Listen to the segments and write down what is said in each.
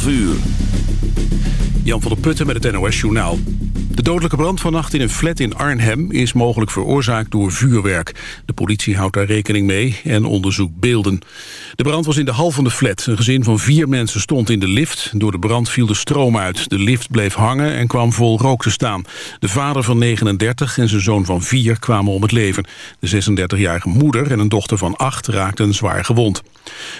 12 uur. Jan van der Putten met het NOS Journaal. De dodelijke brand vannacht in een flat in Arnhem is mogelijk veroorzaakt door vuurwerk. De politie houdt daar rekening mee en onderzoekt beelden. De brand was in de hal van de flat. Een gezin van vier mensen stond in de lift. Door de brand viel de stroom uit. De lift bleef hangen en kwam vol rook te staan. De vader van 39 en zijn zoon van 4 kwamen om het leven. De 36-jarige moeder en een dochter van 8 raakten zwaar gewond.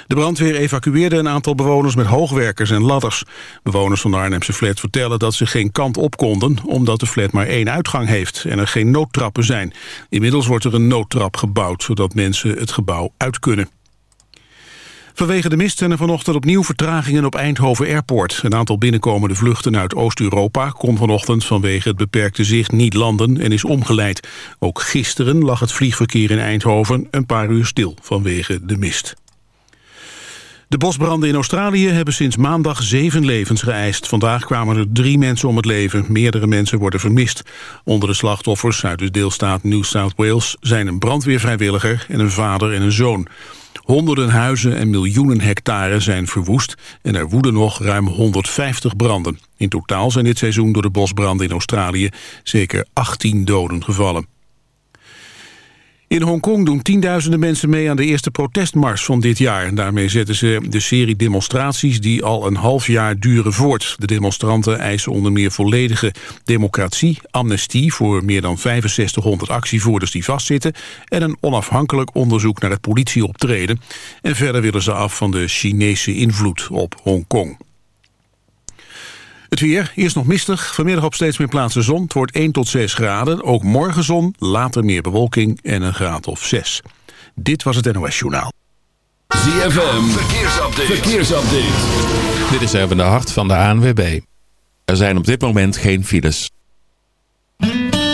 De brandweer evacueerde een aantal bewoners met hoogwerkers en ladders. Bewoners van de Arnhemse flat vertellen dat ze geen kant op konden... omdat de flat maar één uitgang heeft en er geen noodtrappen zijn. Inmiddels wordt er een noodtrap gebouwd... zodat mensen het gebouw uit kunnen. Vanwege de mist zijn er vanochtend opnieuw vertragingen op Eindhoven Airport. Een aantal binnenkomende vluchten uit Oost-Europa kon vanochtend vanwege het beperkte zicht niet landen en is omgeleid. Ook gisteren lag het vliegverkeer in Eindhoven een paar uur stil vanwege de mist. De bosbranden in Australië hebben sinds maandag zeven levens geëist. Vandaag kwamen er drie mensen om het leven. Meerdere mensen worden vermist. Onder de slachtoffers uit de deelstaat New South Wales... zijn een brandweervrijwilliger en een vader en een zoon. Honderden huizen en miljoenen hectare zijn verwoest... en er woeden nog ruim 150 branden. In totaal zijn dit seizoen door de bosbranden in Australië... zeker 18 doden gevallen. In Hongkong doen tienduizenden mensen mee aan de eerste protestmars van dit jaar. Daarmee zetten ze de serie demonstraties die al een half jaar duren voort. De demonstranten eisen onder meer volledige democratie, amnestie voor meer dan 6500 actievoerders die vastzitten en een onafhankelijk onderzoek naar het politieoptreden. En verder willen ze af van de Chinese invloed op Hongkong. Het weer, eerst nog mistig, vanmiddag op steeds meer plaatsen zon. Het wordt 1 tot 6 graden, ook morgen zon, later meer bewolking en een graad of 6. Dit was het NOS Journaal. ZFM, verkeersupdate. verkeersupdate. Dit is even de hart van de ANWB. Er zijn op dit moment geen files.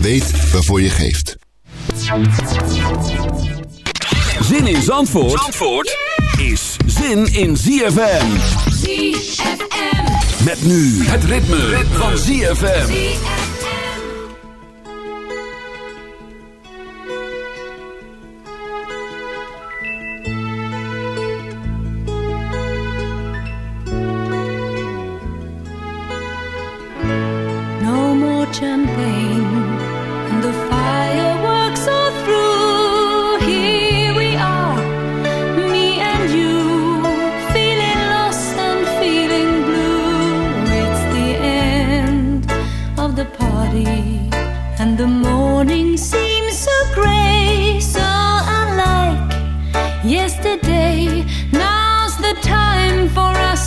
Weet waarvoor je geeft. Zin in Zandvoort, Zandvoort is zin in ZFM. ZFM. Met nu het ritme, van ZFM. No more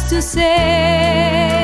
to say.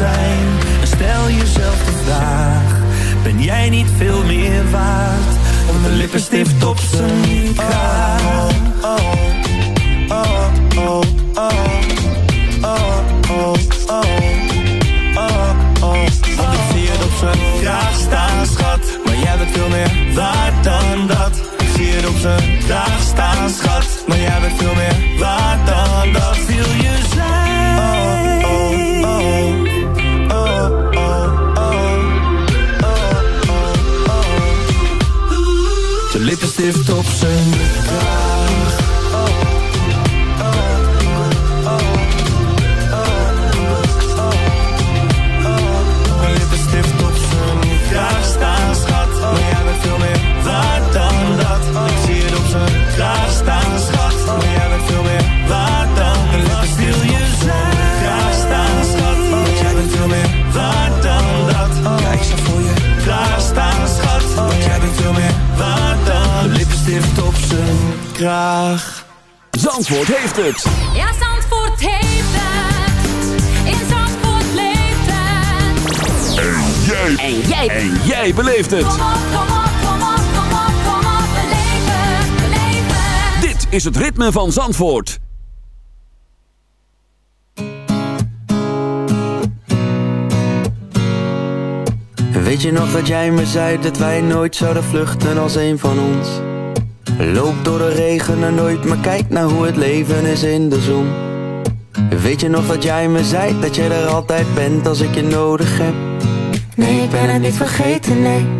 Zijn? En stel jezelf de vraag, ben jij niet veel meer waard? Om de lippenstift op zijn kraag. Beleef het. Dit is het ritme van Zandvoort. Weet je nog dat jij me zei dat wij nooit zouden vluchten als een van ons? Loop door de regen en nooit, maar kijk naar hoe het leven is in de zon. Weet je nog dat jij me zei dat je er altijd bent als ik je nodig heb? Nee, ik ben het niet vergeten, nee.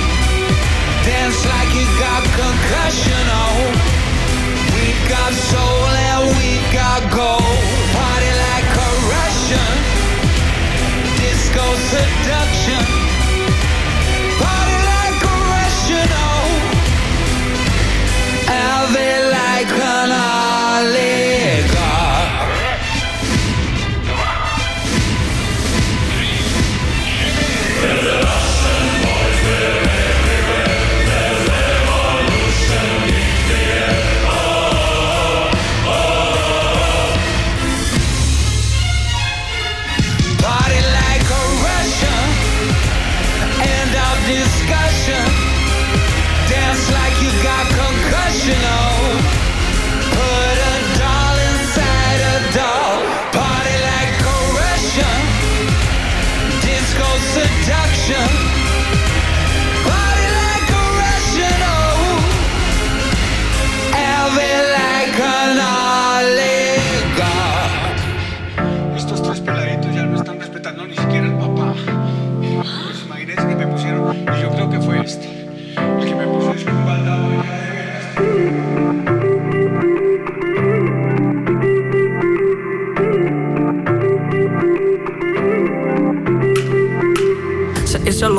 Got concussion. Oh, we got soul and we got gold. Party like a Russian. Disco seduction.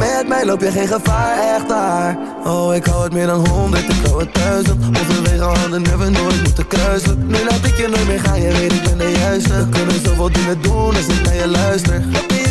Met mij loop je geen gevaar, echt daar. Oh, ik hou het meer dan honderd, ik hou het duizend. Onze wegen handen hebben nooit moeten kruisen. Nu laat ik je nooit meer gaan, je weet ik ben de juiste. We kunnen zoveel dingen doen als ik naar je luister.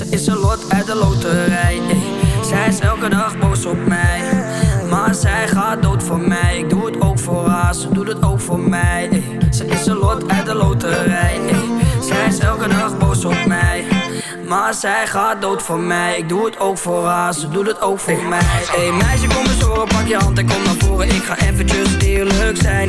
Ze is een lot uit de loterij ey. Zij is elke dag boos op mij Maar zij gaat dood voor mij Ik doe het ook voor haar, ze doet het ook voor mij ey. Ze is een lot uit de loterij ey. Zij is elke dag boos op mij maar zij gaat dood voor mij Ik doe het ook voor haar, ze doet het ook voor mij Hey meisje kom eens horen, pak je hand en kom naar voren Ik ga eventjes eerlijk zijn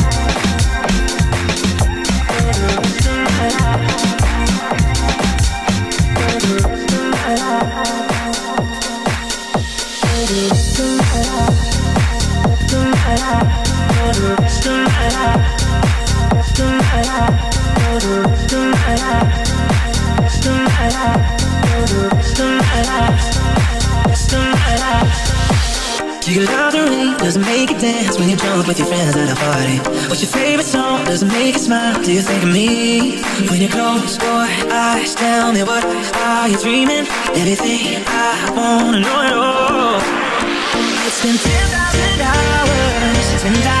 you love the rain? Does it make you dance when you jump with your friends at a party? What's your favorite song? Does it make you smile? Do you think of me? When you close your eyes, tell me what are you dreaming? Everything I wanna know it all. It's been 10,000 hours, 10,000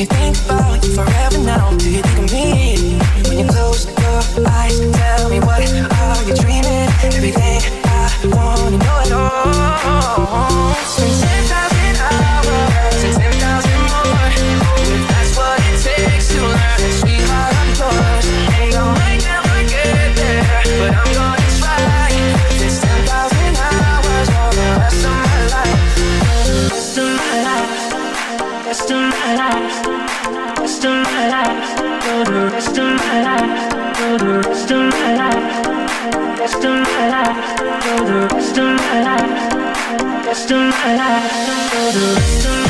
anything The restaurant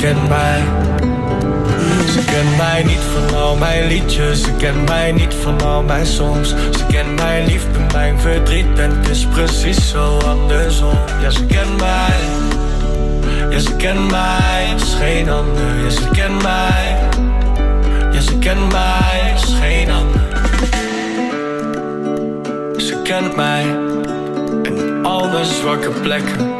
Kent mij. Ze kent mij niet van al mijn liedjes, ze kent mij niet van al mijn songs. Ze kent mijn liefde, mijn verdriet en het is precies zo andersom. Ja, ze kent mij, ja ze kent mij, het is geen ander. Ja, ze kent mij, ja ze kent mij, het is geen ander. Ze kent mij en al mijn zwakke plekken.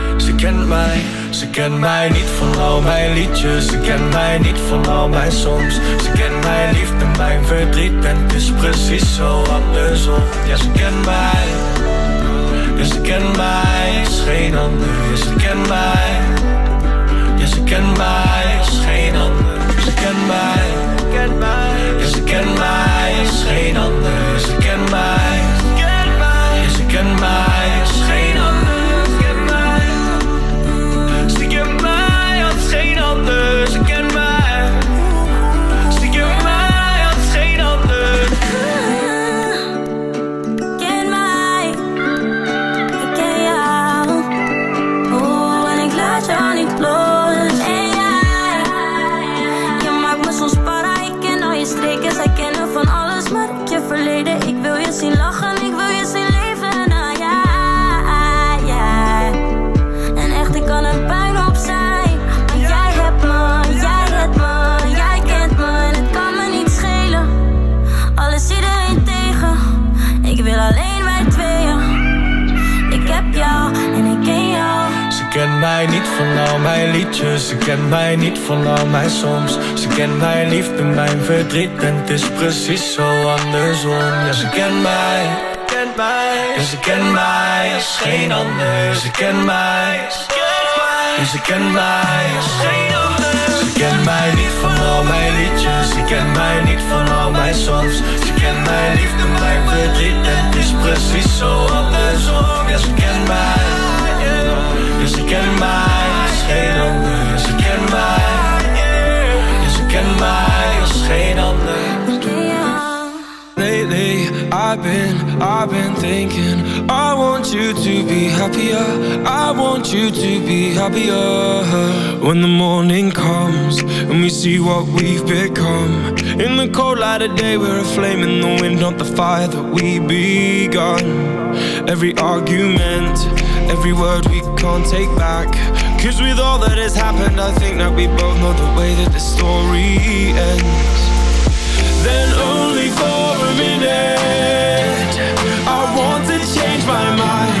ze kent mij. Ze kent mij niet van al mijn liedjes. Ze kent mij niet van al mijn songs. Ze kent mijn liefde, mijn verdriet. En is precies zo andersom. Ja, ze kent mij. Ja, ze kent mij, is geen ander. Ja, ze kent mij. Ja, ze kent mij, is geen ander. Ze kent mij. Ja, ze kent mij, is geen ander. Ze kent mij. Ja, ze kent mij, mij niet van al mijn liedjes, ze kent mij niet van al mijn songs. Ze kent mijn liefde, mijn verdriet en het is precies zo andersom. Ja, ze kent mij, kent mij, ze kent mij als geen ander. Ze kent mij, ja, ze kent mij als geen ander. Ze kent mij niet van al mijn liedjes, ze kent mij niet van al mijn songs. Ze kent mijn liefde, mijn verdriet en het is precies zo andersom. Ja, ze kent mij. Geen ander. Lately, I've been, I've been thinking. I want you to be happier. I want you to be happier. When the morning comes and we see what we've become. In the cold light of day, we're a flame in the wind, not the fire that we begun. Every argument, every word we can't take back. Cause with all that has happened, I think that we both know the way that the story ends. Then only for a minute I want to change my mind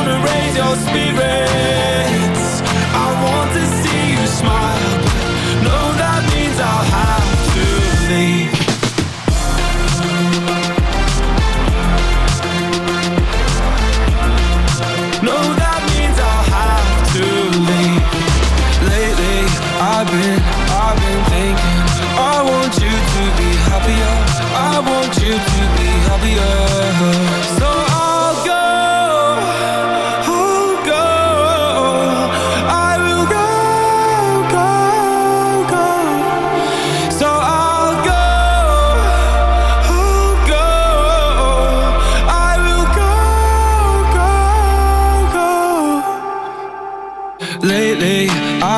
your spirits. I want to see you smile. No, that means I'll have to leave. No, that means I'll have to leave. Lately, I've been, I've been thinking I want you to be happier. I want you to be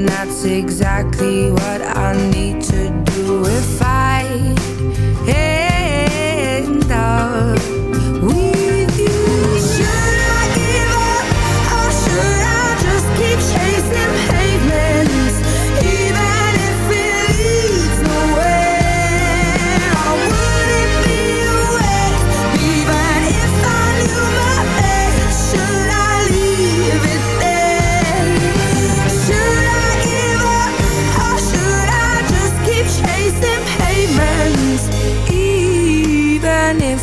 and that's exactly what I need to do. If I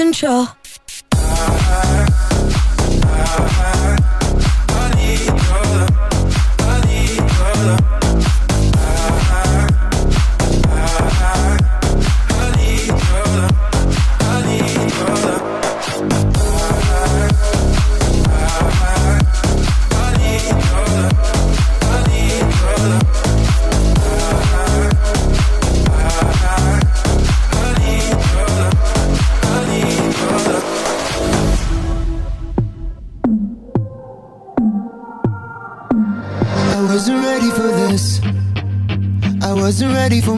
control.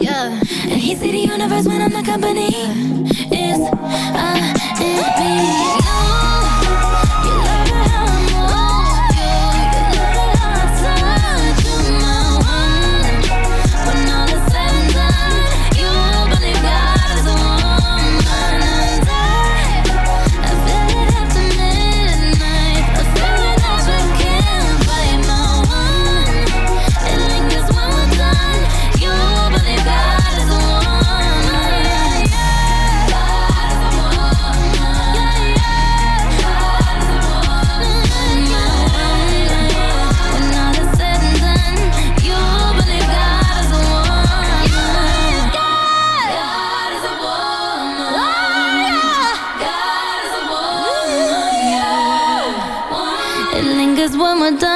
Yeah. And he see the universe when I'm the company. Is uh, I and me. Ramadan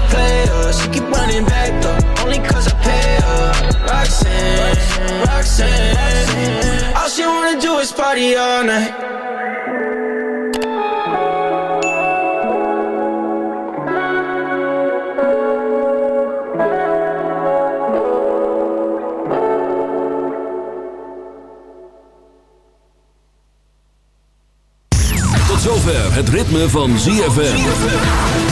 player. She keep running back though, only cause I pay her. Roxanne, Roxanne. All she wanna do is party all night. Het ritme van ZFM.